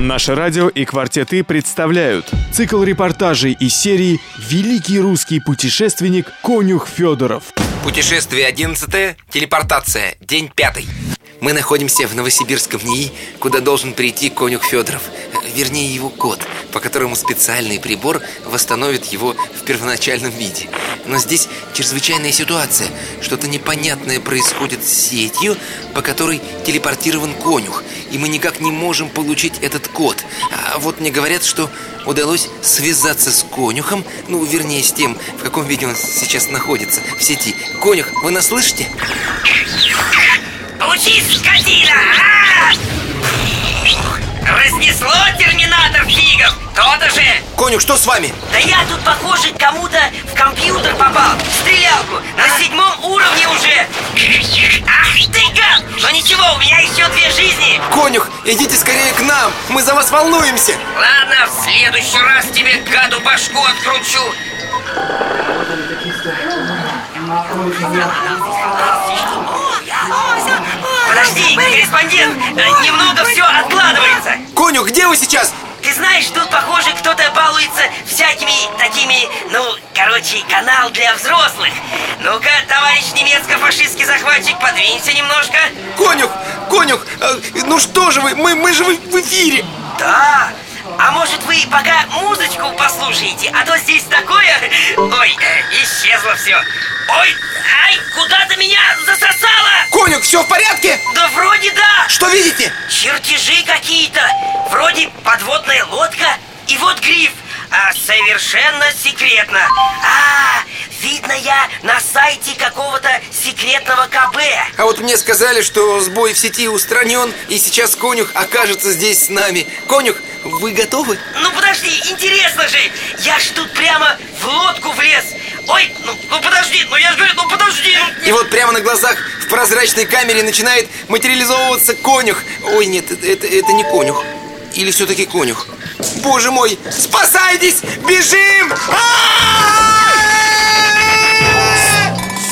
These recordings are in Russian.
Наше радио и «Квартеты» представляют цикл репортажей из серии «Великий русский путешественник Конюх Федоров». Путешествие 11 телепортация, день пятый. Мы находимся в Новосибирском НИИ, куда должен прийти конюх Федоров, вернее его кот, по которому специальный прибор восстановит его в первоначальном виде. Но здесь чрезвычайная ситуация. Что-то непонятное происходит с сетью, по которой телепортирован конюх, и мы никак не можем получить этот код. А вот мне говорят, что удалось связаться с конюхом, ну, вернее, с тем, в каком виде он сейчас находится в сети. Конюх, вы нас слышите? Учись, скотина! А! Разнесло терминатор фигов! То-то же! Конюх, что с вами? Да я тут, похоже, кому-то в компьютер попал в Стрелялку На седьмом уровне уже Ах ты гад! Но ничего, у меня еще две жизни Конюх, идите скорее к нам! Мы за вас волнуемся! Ладно, в следующий раз тебе гаду башку откручу Подожди, корреспондент, э, немного все откладывается Конюх, где вы сейчас? Ты знаешь, тут, похоже, кто-то балуется всякими такими, ну, короче, канал для взрослых. Ну-ка, товарищ немецко-фашистский захватчик, подвинься немножко. Конюх, конюх, э, ну что же вы, мы, мы же в эфире. Да, а может вы пока музычку послушаете, а то здесь такое... Ой, э, исчезло все Ой, ай, куда-то меня засосало Конюх, все в порядке? Да вроде да. Что видите? Чертежи какие-то. Вроде подводная лодка И вот гриф. А, Совершенно секретно. А, видно я на сайте какого-то секретного КБ. А вот мне сказали, что сбой в сети устранен И сейчас конюх окажется здесь с нами. Конюх, вы готовы? Ну подожди, интересно же. Я ж тут прямо в лодку влез Ой, ну, ну подожди, ну я же говорю, ну подожди ну... И вот прямо на глазах в прозрачной камере начинает материализовываться конюх Ой, нет, это, это, это не конюх Или все-таки конюх Боже мой, спасайтесь, бежим!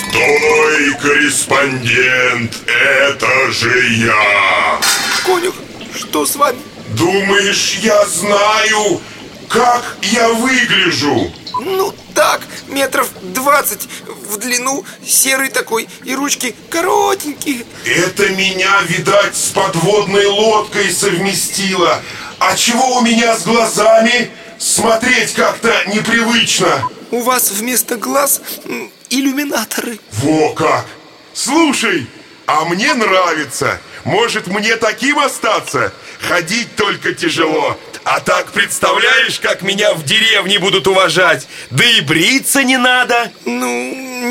Стой, корреспондент, это же я Конюх, что с вами? Думаешь, я знаю, как я выгляжу? Ну, так, метров двадцать в длину, серый такой, и ручки коротенькие Это меня, видать, с подводной лодкой совместило А чего у меня с глазами? Смотреть как-то непривычно У вас вместо глаз иллюминаторы Во как! Слушай, а мне нравится Может мне таким остаться? Ходить только тяжело. А так представляешь, как меня в деревне будут уважать? Да и бриться не надо. Ну,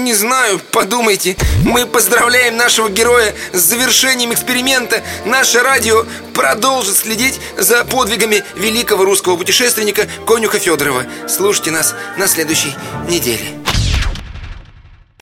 не знаю, подумайте. Мы поздравляем нашего героя с завершением эксперимента. Наше радио продолжит следить за подвигами великого русского путешественника Конюха Федорова. Слушайте нас на следующей неделе